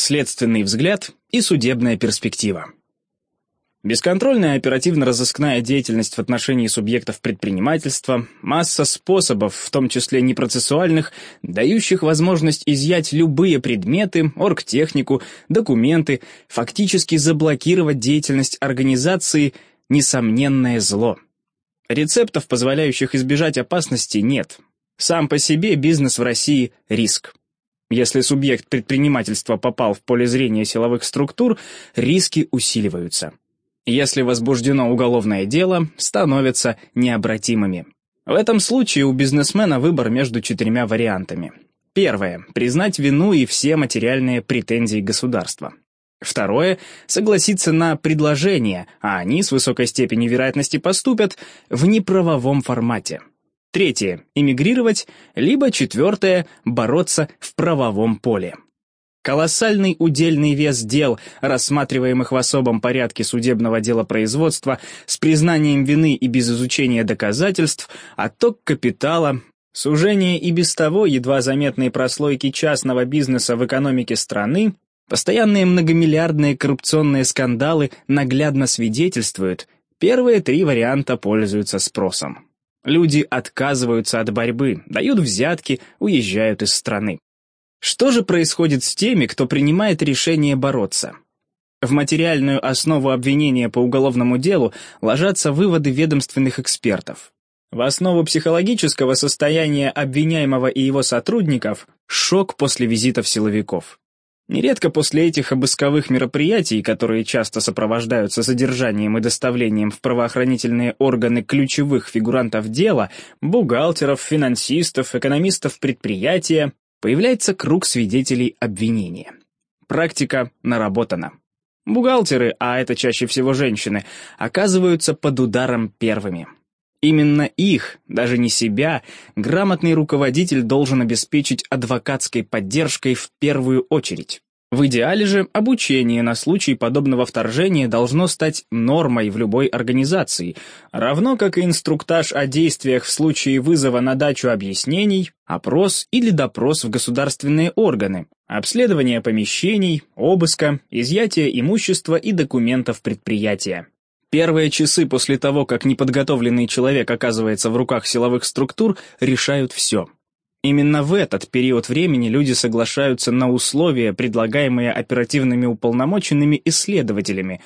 следственный взгляд и судебная перспектива. Бесконтрольная оперативно-розыскная деятельность в отношении субъектов предпринимательства, масса способов, в том числе непроцессуальных, дающих возможность изъять любые предметы, оргтехнику, документы, фактически заблокировать деятельность организации – несомненное зло. Рецептов, позволяющих избежать опасности, нет. Сам по себе бизнес в России – риск. Если субъект предпринимательства попал в поле зрения силовых структур, риски усиливаются. Если возбуждено уголовное дело, становятся необратимыми. В этом случае у бизнесмена выбор между четырьмя вариантами. Первое – признать вину и все материальные претензии государства. Второе – согласиться на предложение, а они с высокой степенью вероятности поступят в неправовом формате. Третье – эмигрировать, либо четвертое – бороться в правовом поле. Колоссальный удельный вес дел, рассматриваемых в особом порядке судебного делопроизводства, с признанием вины и без изучения доказательств, отток капитала, сужение и без того едва заметной прослойки частного бизнеса в экономике страны, постоянные многомиллиардные коррупционные скандалы наглядно свидетельствуют, первые три варианта пользуются спросом. Люди отказываются от борьбы, дают взятки, уезжают из страны. Что же происходит с теми, кто принимает решение бороться? В материальную основу обвинения по уголовному делу ложатся выводы ведомственных экспертов. В основу психологического состояния обвиняемого и его сотрудников – шок после визитов силовиков. Нередко после этих обысковых мероприятий, которые часто сопровождаются задержанием и доставлением в правоохранительные органы ключевых фигурантов дела, бухгалтеров, финансистов, экономистов предприятия, появляется круг свидетелей обвинения. Практика наработана. Бухгалтеры, а это чаще всего женщины, оказываются под ударом первыми. Именно их, даже не себя, грамотный руководитель должен обеспечить адвокатской поддержкой в первую очередь. В идеале же обучение на случай подобного вторжения должно стать нормой в любой организации, равно как и инструктаж о действиях в случае вызова на дачу объяснений, опрос или допрос в государственные органы, обследование помещений, обыска, изъятие имущества и документов предприятия. Первые часы после того, как неподготовленный человек оказывается в руках силовых структур, решают все. Именно в этот период времени люди соглашаются на условия, предлагаемые оперативными уполномоченными исследователями,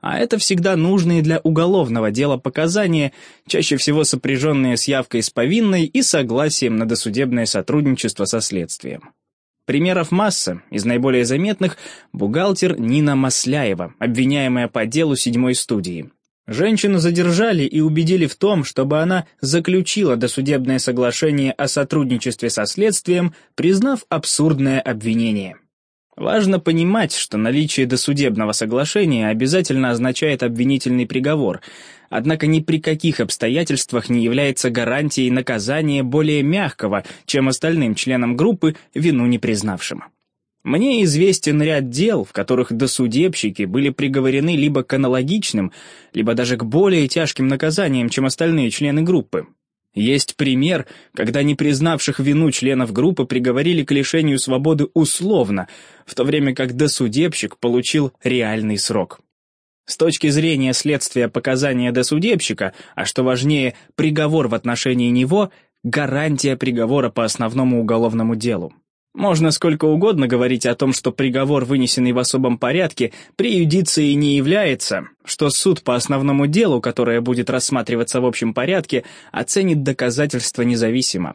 а это всегда нужные для уголовного дела показания, чаще всего сопряженные с явкой с повинной и согласием на досудебное сотрудничество со следствием. Примеров масса, из наиболее заметных – бухгалтер Нина Масляева, обвиняемая по делу седьмой студии. Женщину задержали и убедили в том, чтобы она заключила досудебное соглашение о сотрудничестве со следствием, признав абсурдное обвинение. Важно понимать, что наличие досудебного соглашения обязательно означает обвинительный приговор, однако ни при каких обстоятельствах не является гарантией наказания более мягкого, чем остальным членам группы, вину не признавшим. Мне известен ряд дел, в которых досудебщики были приговорены либо к аналогичным, либо даже к более тяжким наказаниям, чем остальные члены группы. Есть пример, когда не признавших вину членов группы приговорили к лишению свободы условно, в то время как досудебщик получил реальный срок. С точки зрения следствия показания досудебщика, а что важнее, приговор в отношении него – гарантия приговора по основному уголовному делу. Можно сколько угодно говорить о том, что приговор, вынесенный в особом порядке, преюдицией не является, что суд по основному делу, которое будет рассматриваться в общем порядке, оценит доказательства независимо.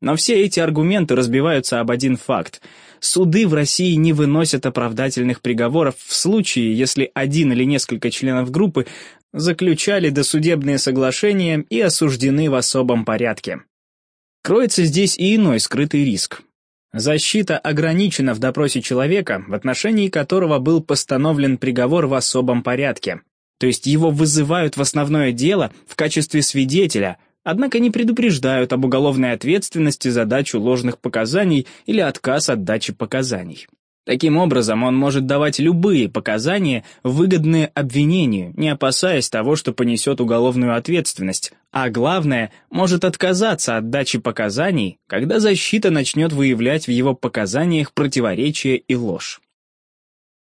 Но все эти аргументы разбиваются об один факт. Суды в России не выносят оправдательных приговоров в случае, если один или несколько членов группы заключали досудебные соглашения и осуждены в особом порядке. Кроется здесь и иной скрытый риск. Защита ограничена в допросе человека, в отношении которого был постановлен приговор в особом порядке. То есть его вызывают в основное дело в качестве свидетеля, однако не предупреждают об уголовной ответственности за дачу ложных показаний или отказ от дачи показаний. Таким образом, он может давать любые показания, выгодные обвинению, не опасаясь того, что понесет уголовную ответственность, а главное, может отказаться от дачи показаний, когда защита начнет выявлять в его показаниях противоречия и ложь.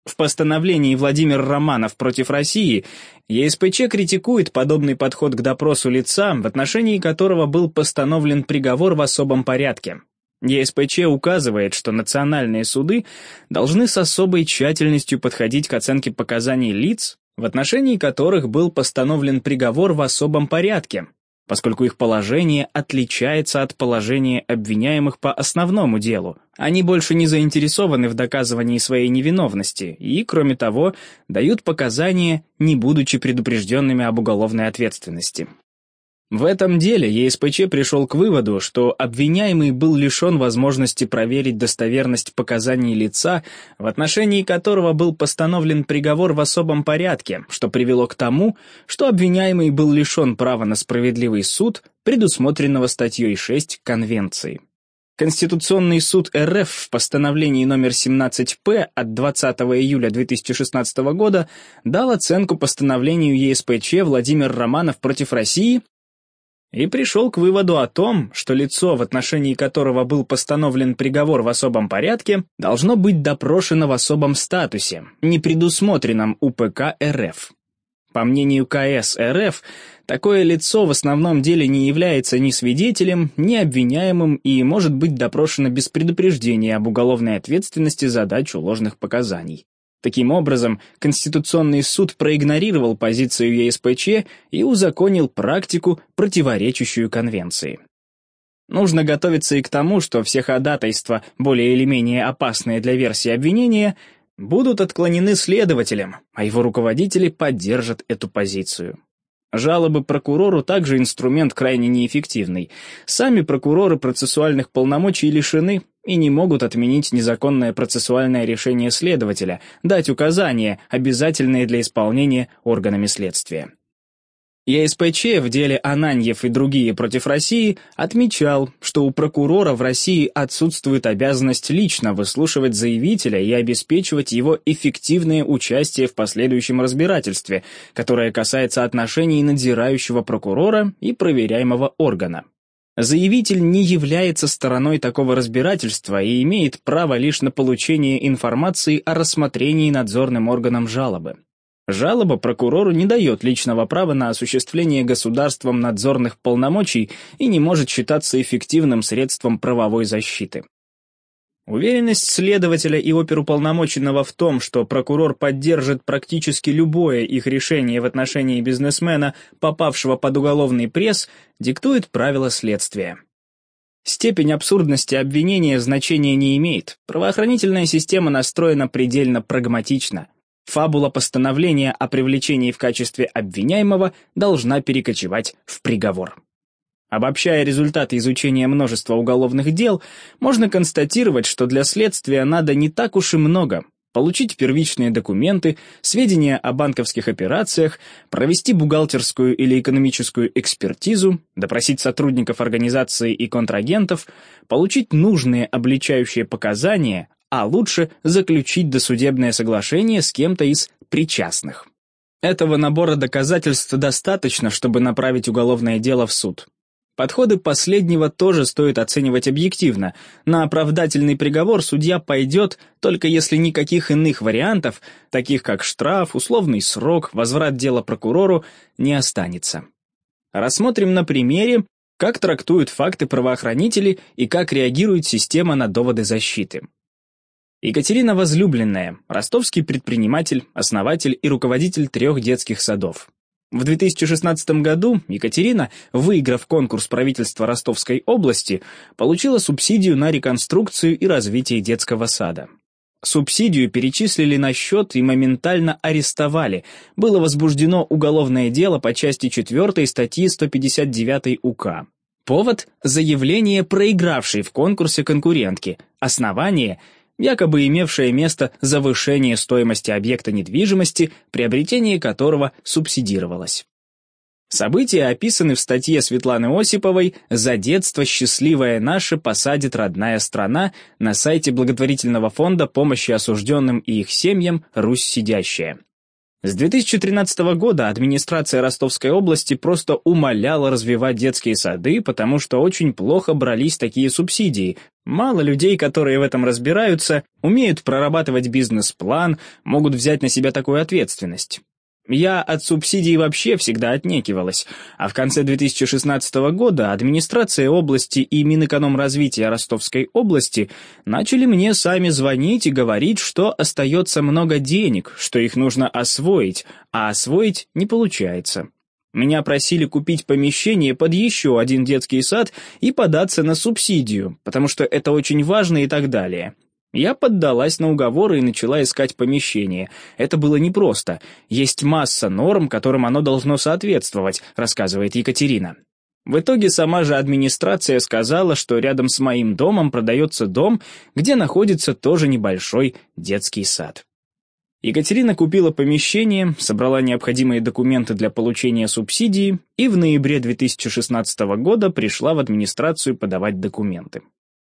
В постановлении Владимир Романов против России ЕСПЧ критикует подобный подход к допросу лица, в отношении которого был постановлен приговор в особом порядке. ЕСПЧ указывает, что национальные суды должны с особой тщательностью подходить к оценке показаний лиц, в отношении которых был постановлен приговор в особом порядке, поскольку их положение отличается от положения обвиняемых по основному делу. Они больше не заинтересованы в доказывании своей невиновности и, кроме того, дают показания, не будучи предупрежденными об уголовной ответственности. В этом деле ЕСПЧ пришел к выводу, что обвиняемый был лишен возможности проверить достоверность показаний лица, в отношении которого был постановлен приговор в особом порядке, что привело к тому, что обвиняемый был лишен права на справедливый суд, предусмотренного статьей 6 Конвенции. Конституционный суд РФ в постановлении номер 17-П от 20 июля 2016 года дал оценку постановлению ЕСПЧ Владимир Романов против России и пришел к выводу о том, что лицо, в отношении которого был постановлен приговор в особом порядке, должно быть допрошено в особом статусе, не предусмотренном УПК РФ. По мнению КС РФ, такое лицо в основном деле не является ни свидетелем, ни обвиняемым и может быть допрошено без предупреждения об уголовной ответственности за дачу ложных показаний. Таким образом, Конституционный суд проигнорировал позицию ЕСПЧ и узаконил практику, противоречащую Конвенции. Нужно готовиться и к тому, что все ходатайства, более или менее опасные для версии обвинения, будут отклонены следователем, а его руководители поддержат эту позицию. Жалобы прокурору также инструмент крайне неэффективный. Сами прокуроры процессуальных полномочий лишены и не могут отменить незаконное процессуальное решение следователя, дать указания, обязательные для исполнения органами следствия. ЕСПЧ в деле Ананьев и другие против России отмечал, что у прокурора в России отсутствует обязанность лично выслушивать заявителя и обеспечивать его эффективное участие в последующем разбирательстве, которое касается отношений надзирающего прокурора и проверяемого органа. Заявитель не является стороной такого разбирательства и имеет право лишь на получение информации о рассмотрении надзорным органом жалобы. Жалоба прокурору не дает личного права на осуществление государством надзорных полномочий и не может считаться эффективным средством правовой защиты. Уверенность следователя и оперуполномоченного в том, что прокурор поддержит практически любое их решение в отношении бизнесмена, попавшего под уголовный пресс, диктует правила следствия. Степень абсурдности обвинения значения не имеет. Правоохранительная система настроена предельно прагматично – фабула постановления о привлечении в качестве обвиняемого должна перекочевать в приговор. Обобщая результаты изучения множества уголовных дел, можно констатировать, что для следствия надо не так уж и много. Получить первичные документы, сведения о банковских операциях, провести бухгалтерскую или экономическую экспертизу, допросить сотрудников организации и контрагентов, получить нужные обличающие показания, а лучше заключить досудебное соглашение с кем-то из причастных. Этого набора доказательств достаточно, чтобы направить уголовное дело в суд. Подходы последнего тоже стоит оценивать объективно. На оправдательный приговор судья пойдет, только если никаких иных вариантов, таких как штраф, условный срок, возврат дела прокурору, не останется. Рассмотрим на примере, как трактуют факты правоохранители и как реагирует система на доводы защиты. Екатерина Возлюбленная, ростовский предприниматель, основатель и руководитель трех детских садов. В 2016 году Екатерина, выиграв конкурс правительства Ростовской области, получила субсидию на реконструкцию и развитие детского сада. Субсидию перечислили на счет и моментально арестовали. Было возбуждено уголовное дело по части 4 статьи 159 УК. Повод – заявление проигравшей в конкурсе конкурентки. Основание – якобы имевшее место завышение стоимости объекта недвижимости, приобретение которого субсидировалось. События описаны в статье Светланы Осиповой «За детство счастливая наша посадит родная страна» на сайте благотворительного фонда помощи осужденным и их семьям «Русь сидящая». С 2013 года администрация Ростовской области просто умоляла развивать детские сады, потому что очень плохо брались такие субсидии. Мало людей, которые в этом разбираются, умеют прорабатывать бизнес-план, могут взять на себя такую ответственность. Я от субсидий вообще всегда отнекивалась, а в конце 2016 года администрация области и Минэкономразвития Ростовской области начали мне сами звонить и говорить, что остается много денег, что их нужно освоить, а освоить не получается. Меня просили купить помещение под еще один детский сад и податься на субсидию, потому что это очень важно и так далее. Я поддалась на уговоры и начала искать помещение. Это было непросто. Есть масса норм, которым оно должно соответствовать, рассказывает Екатерина. В итоге сама же администрация сказала, что рядом с моим домом продается дом, где находится тоже небольшой детский сад. Екатерина купила помещение, собрала необходимые документы для получения субсидии и в ноябре 2016 года пришла в администрацию подавать документы.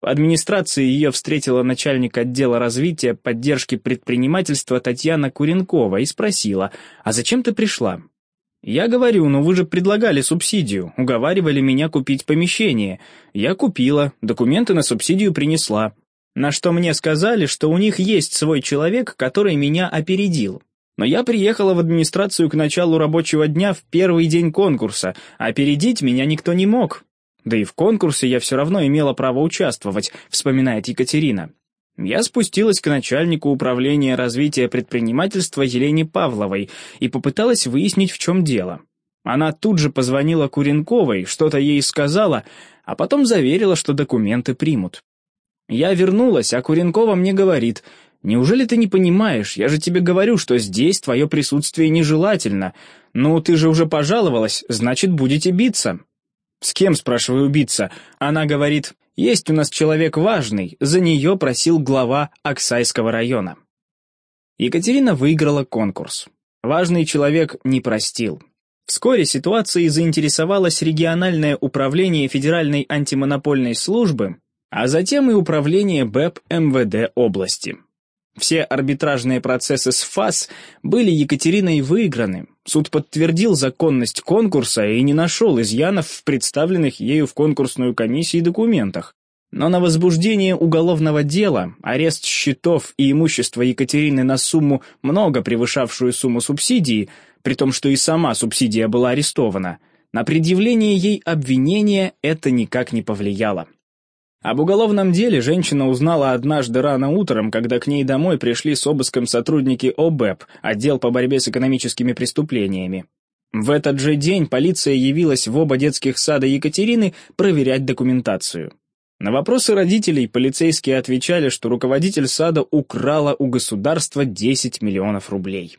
В администрации ее встретила начальник отдела развития поддержки предпринимательства Татьяна Куренкова и спросила, «А зачем ты пришла?» «Я говорю, ну вы же предлагали субсидию, уговаривали меня купить помещение. Я купила, документы на субсидию принесла. На что мне сказали, что у них есть свой человек, который меня опередил. Но я приехала в администрацию к началу рабочего дня в первый день конкурса, а опередить меня никто не мог. Да и в конкурсе я все равно имела право участвовать, вспоминает Екатерина. Я спустилась к начальнику управления развития предпринимательства Елене Павловой и попыталась выяснить, в чем дело. Она тут же позвонила Куренковой, что-то ей сказала, а потом заверила, что документы примут. Я вернулась, а Куренкова мне говорит, «Неужели ты не понимаешь? Я же тебе говорю, что здесь твое присутствие нежелательно. Ну, ты же уже пожаловалась, значит, будете биться». «С кем, спрашиваю, биться?» Она говорит, «Есть у нас человек важный, за нее просил глава Оксайского района». Екатерина выиграла конкурс. Важный человек не простил. Вскоре ситуацией заинтересовалось региональное управление Федеральной антимонопольной службы, а затем и управление БЭП МВД области. Все арбитражные процессы с ФАС были Екатериной выиграны. Суд подтвердил законность конкурса и не нашел изъянов в представленных ею в конкурсную комиссию документах. Но на возбуждение уголовного дела, арест счетов и имущества Екатерины на сумму, много превышавшую сумму субсидии, при том, что и сама субсидия была арестована, на предъявление ей обвинения это никак не повлияло. Об уголовном деле женщина узнала однажды рано утром, когда к ней домой пришли с обыском сотрудники ОБЭП, отдел по борьбе с экономическими преступлениями. В этот же день полиция явилась в оба детских сада Екатерины проверять документацию. На вопросы родителей полицейские отвечали, что руководитель сада украла у государства 10 миллионов рублей.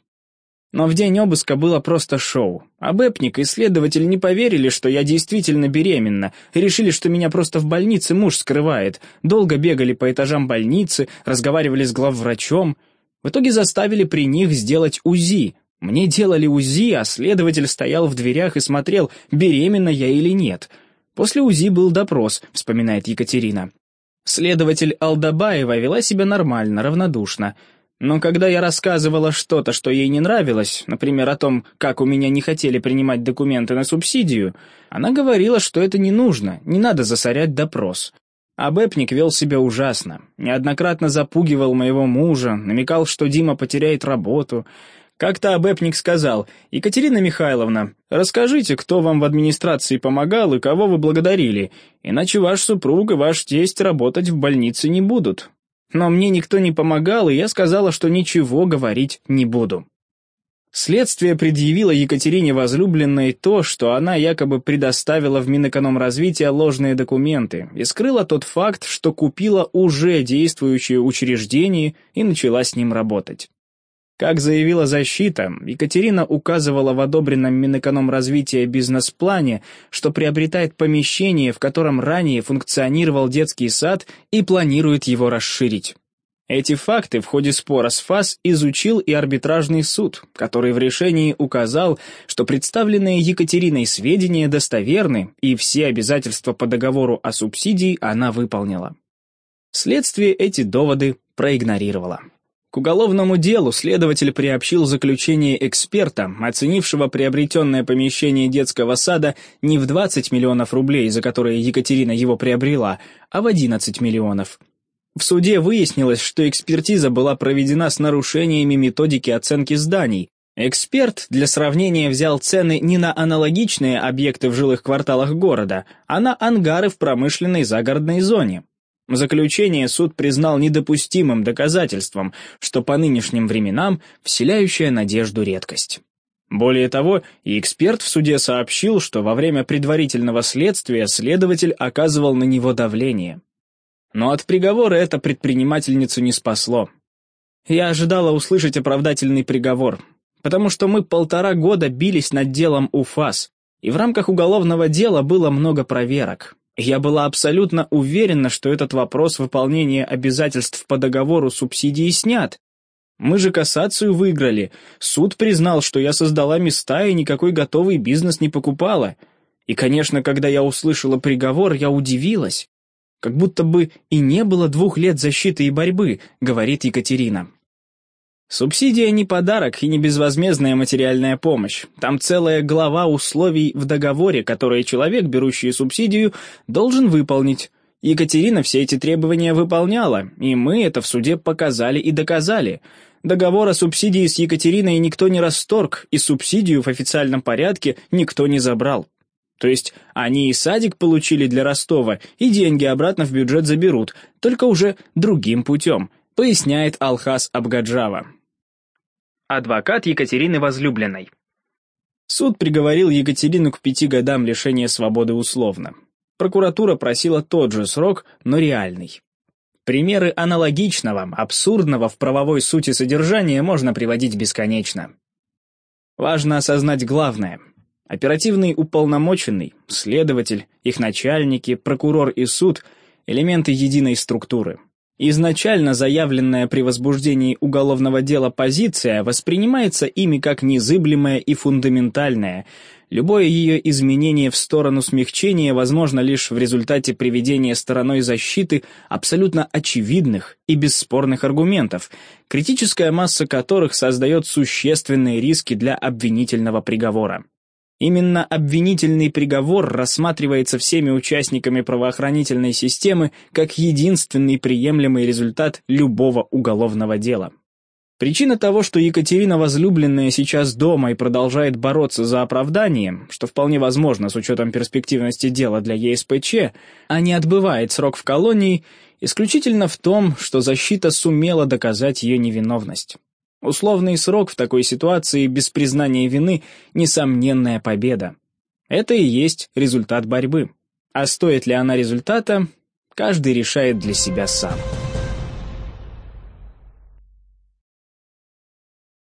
Но в день обыска было просто шоу. А Бэпник и следователь не поверили, что я действительно беременна, решили, что меня просто в больнице муж скрывает. Долго бегали по этажам больницы, разговаривали с главврачом. В итоге заставили при них сделать УЗИ. Мне делали УЗИ, а следователь стоял в дверях и смотрел, беременна я или нет. После УЗИ был допрос, вспоминает Екатерина. Следователь Алдабаева вела себя нормально, равнодушно. Но когда я рассказывала что-то, что ей не нравилось, например, о том, как у меня не хотели принимать документы на субсидию, она говорила, что это не нужно, не надо засорять допрос. А Бэпник вел себя ужасно, неоднократно запугивал моего мужа, намекал, что Дима потеряет работу. Как-то Абэпник сказал, «Екатерина Михайловна, расскажите, кто вам в администрации помогал и кого вы благодарили, иначе ваш супруг и ваш тесть работать в больнице не будут. Но мне никто не помогал, и я сказала, что ничего говорить не буду. Следствие предъявило Екатерине возлюбленной то, что она якобы предоставила в Минэкономразвитие ложные документы и скрыла тот факт, что купила уже действующее учреждение и начала с ним работать. Как заявила защита, Екатерина указывала в одобренном Минэкономразвития бизнес-плане, что приобретает помещение, в котором ранее функционировал детский сад и планирует его расширить. Эти факты в ходе спора с ФАС изучил и арбитражный суд, который в решении указал, что представленные Екатериной сведения достоверны и все обязательства по договору о субсидии она выполнила. Следствие эти доводы проигнорировало. К уголовному делу следователь приобщил заключение эксперта, оценившего приобретенное помещение детского сада не в 20 миллионов рублей, за которые Екатерина его приобрела, а в 11 миллионов. В суде выяснилось, что экспертиза была проведена с нарушениями методики оценки зданий. Эксперт для сравнения взял цены не на аналогичные объекты в жилых кварталах города, а на ангары в промышленной загородной зоне. Заключение суд признал недопустимым доказательством, что по нынешним временам вселяющая надежду редкость. Более того, и эксперт в суде сообщил, что во время предварительного следствия следователь оказывал на него давление. Но от приговора это предпринимательницу не спасло. Я ожидала услышать оправдательный приговор, потому что мы полтора года бились над делом УФАС, и в рамках уголовного дела было много проверок. Я была абсолютно уверена, что этот вопрос выполнения обязательств по договору субсидии снят. Мы же кассацию выиграли. Суд признал, что я создала места и никакой готовый бизнес не покупала. И, конечно, когда я услышала приговор, я удивилась. Как будто бы и не было двух лет защиты и борьбы, говорит Екатерина. Субсидия не подарок и не безвозмездная материальная помощь. Там целая глава условий в договоре, которые человек, берущий субсидию, должен выполнить. Екатерина все эти требования выполняла, и мы это в суде показали и доказали. Договор о субсидии с Екатериной никто не расторг, и субсидию в официальном порядке никто не забрал. То есть они и садик получили для Ростова, и деньги обратно в бюджет заберут, только уже другим путем, поясняет Алхас Абгаджава адвокат Екатерины Возлюбленной. Суд приговорил Екатерину к пяти годам лишения свободы условно. Прокуратура просила тот же срок, но реальный. Примеры аналогичного, абсурдного в правовой сути содержания можно приводить бесконечно. Важно осознать главное. Оперативный уполномоченный, следователь, их начальники, прокурор и суд – элементы единой структуры – Изначально заявленная при возбуждении уголовного дела позиция воспринимается ими как незыблемая и фундаментальная. Любое ее изменение в сторону смягчения возможно лишь в результате приведения стороной защиты абсолютно очевидных и бесспорных аргументов, критическая масса которых создает существенные риски для обвинительного приговора. Именно обвинительный приговор рассматривается всеми участниками правоохранительной системы как единственный приемлемый результат любого уголовного дела. Причина того, что Екатерина возлюбленная сейчас дома и продолжает бороться за оправдание, что вполне возможно с учетом перспективности дела для ЕСПЧ, а не отбывает срок в колонии, исключительно в том, что защита сумела доказать ее невиновность. Условный срок в такой ситуации без признания вины – несомненная победа. Это и есть результат борьбы. А стоит ли она результата, каждый решает для себя сам.